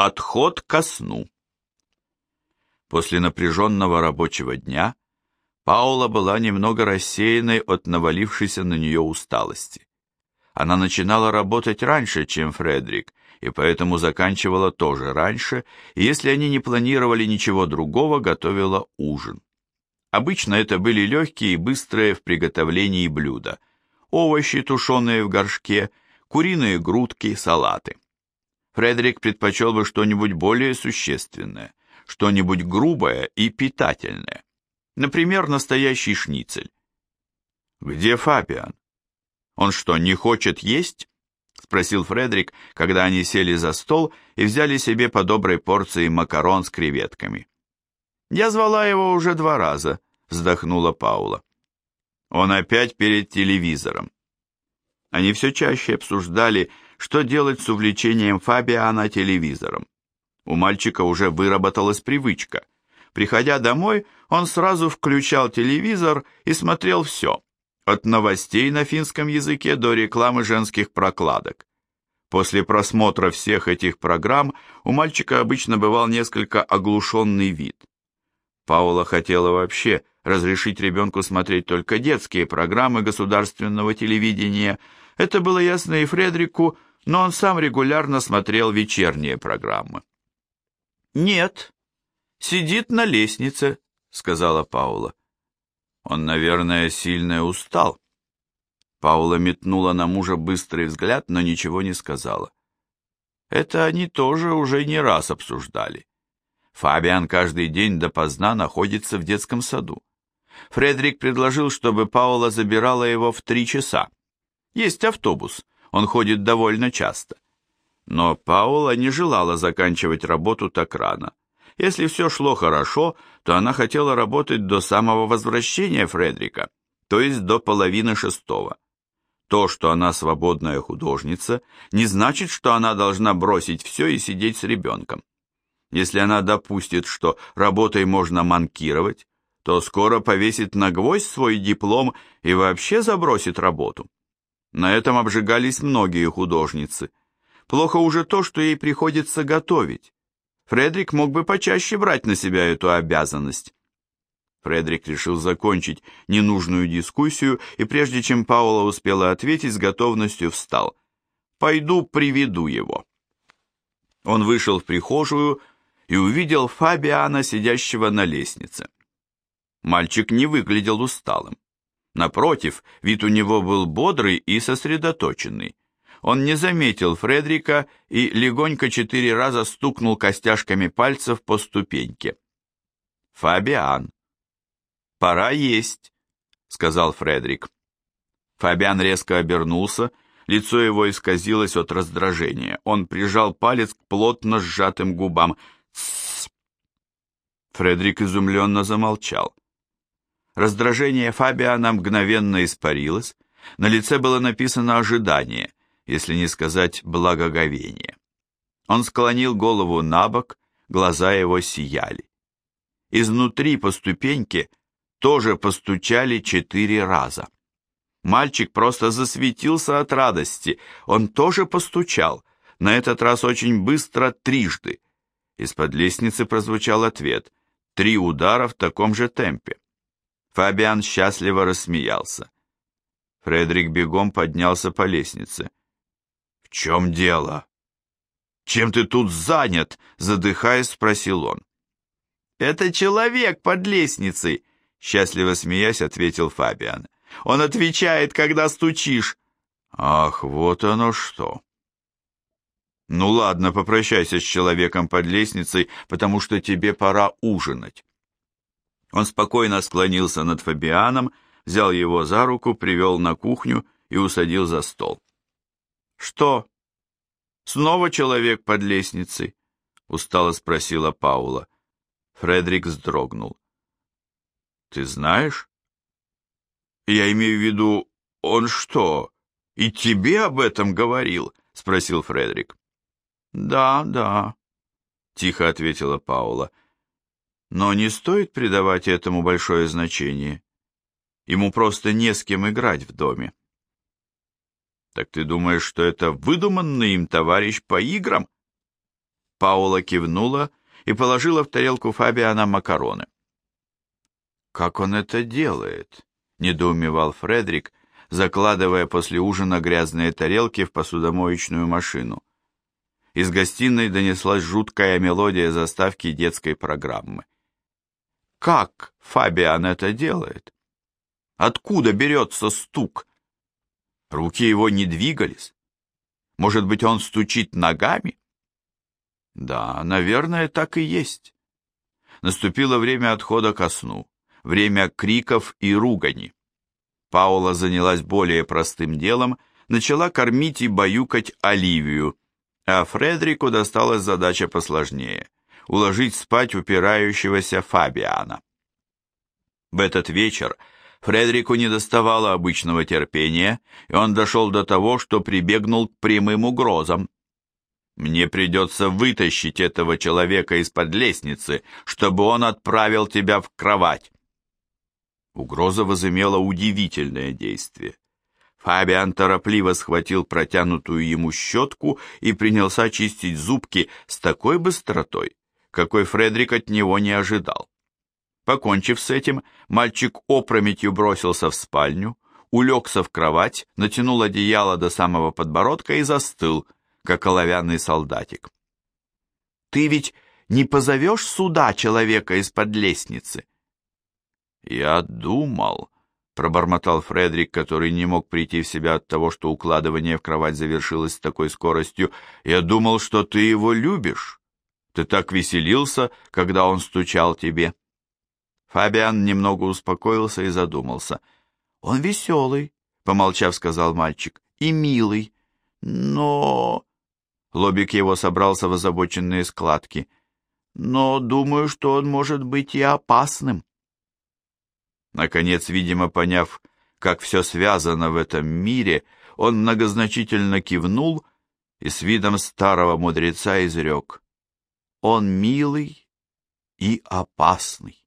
Отход ко сну. После напряженного рабочего дня Паула была немного рассеянной от навалившейся на нее усталости. Она начинала работать раньше, чем Фредерик, и поэтому заканчивала тоже раньше, и если они не планировали ничего другого, готовила ужин. Обычно это были легкие и быстрые в приготовлении блюда. Овощи, тушеные в горшке, куриные грудки, салаты. Фредерик предпочел бы что-нибудь более существенное, что-нибудь грубое и питательное. Например, настоящий шницель. «Где Фабиан? Он что, не хочет есть?» — спросил Фредерик, когда они сели за стол и взяли себе по доброй порции макарон с креветками. «Я звала его уже два раза», — вздохнула Паула. «Он опять перед телевизором». Они все чаще обсуждали, что делать с увлечением Фабиана телевизором. У мальчика уже выработалась привычка. Приходя домой, он сразу включал телевизор и смотрел все, от новостей на финском языке до рекламы женских прокладок. После просмотра всех этих программ у мальчика обычно бывал несколько оглушенный вид. Паула хотела вообще разрешить ребенку смотреть только детские программы государственного телевидения. Это было ясно и Фредрику, но он сам регулярно смотрел вечерние программы. «Нет, сидит на лестнице», — сказала Паула. «Он, наверное, сильно устал». Паула метнула на мужа быстрый взгляд, но ничего не сказала. Это они тоже уже не раз обсуждали. Фабиан каждый день допоздна находится в детском саду. Фредерик предложил, чтобы Паула забирала его в три часа. Есть автобус, он ходит довольно часто. Но Паула не желала заканчивать работу так рано. Если все шло хорошо, то она хотела работать до самого возвращения Фредрика, то есть до половины шестого. То, что она свободная художница, не значит, что она должна бросить все и сидеть с ребенком. Если она допустит, что работой можно манкировать, то скоро повесит на гвоздь свой диплом и вообще забросит работу. На этом обжигались многие художницы. Плохо уже то, что ей приходится готовить. Фредерик мог бы почаще брать на себя эту обязанность. Фредерик решил закончить ненужную дискуссию, и прежде чем Паула успела ответить, с готовностью встал. «Пойду приведу его». Он вышел в прихожую и увидел Фабиана, сидящего на лестнице. Мальчик не выглядел усталым. Напротив, вид у него был бодрый и сосредоточенный. Он не заметил Фредрика и легонько четыре раза стукнул костяшками пальцев по ступеньке. «Фабиан!» «Пора есть», — сказал Фредрик. Фабиан резко обернулся, лицо его исказилось от раздражения. Он прижал палец к плотно сжатым губам. «Тссс!» Фредрик изумленно замолчал. Раздражение Фабиана мгновенно испарилось, на лице было написано ожидание, если не сказать благоговение. Он склонил голову на бок, глаза его сияли. Изнутри по ступеньке тоже постучали четыре раза. Мальчик просто засветился от радости. Он тоже постучал, на этот раз очень быстро трижды. Из-под лестницы прозвучал ответ. Три удара в таком же темпе. Фабиан счастливо рассмеялся. Фредерик бегом поднялся по лестнице. «В чем дело?» «Чем ты тут занят?» — задыхаясь, спросил он. «Это человек под лестницей!» — счастливо смеясь, ответил Фабиан. «Он отвечает, когда стучишь». «Ах, вот оно что!» «Ну ладно, попрощайся с человеком под лестницей, потому что тебе пора ужинать». Он спокойно склонился над Фабианом, взял его за руку, привел на кухню и усадил за стол. «Что? Снова человек под лестницей?» — устало спросила Паула. Фредерик вздрогнул. «Ты знаешь?» «Я имею в виду, он что, и тебе об этом говорил?» — спросил Фредерик. «Да, да», — тихо ответила Паула. Но не стоит придавать этому большое значение. Ему просто не с кем играть в доме. Так ты думаешь, что это выдуманный им товарищ по играм? Паула кивнула и положила в тарелку Фабиана макароны. «Как он это делает?» — недоумевал Фредерик, закладывая после ужина грязные тарелки в посудомоечную машину. Из гостиной донеслась жуткая мелодия заставки детской программы. Как Фабиан это делает? Откуда берется стук? Руки его не двигались. Может быть, он стучит ногами? Да, наверное, так и есть. Наступило время отхода ко сну, время криков и ругани. Паула занялась более простым делом, начала кормить и баюкать Оливию, а Фредрику досталась задача посложнее – уложить спать упирающегося Фабиана. В этот вечер Фредрику не доставало обычного терпения, и он дошел до того, что прибегнул к прямым угрозам. «Мне придется вытащить этого человека из-под лестницы, чтобы он отправил тебя в кровать». Угроза возымела удивительное действие. Фабиан торопливо схватил протянутую ему щетку и принялся чистить зубки с такой быстротой, какой Фредрик от него не ожидал. Покончив с этим, мальчик опрометью бросился в спальню, улегся в кровать, натянул одеяло до самого подбородка и застыл, как оловянный солдатик. «Ты ведь не позовешь сюда человека из-под лестницы?» «Я думал», — пробормотал Фредерик, который не мог прийти в себя от того, что укладывание в кровать завершилось с такой скоростью. «Я думал, что ты его любишь. Ты так веселился, когда он стучал тебе». Фабиан немного успокоился и задумался. «Он веселый», — помолчав, сказал мальчик, — «и милый. Но...» Лобик его собрался в озабоченные складки. «Но думаю, что он может быть и опасным». Наконец, видимо, поняв, как все связано в этом мире, он многозначительно кивнул и с видом старого мудреца изрек. Он милый и опасный.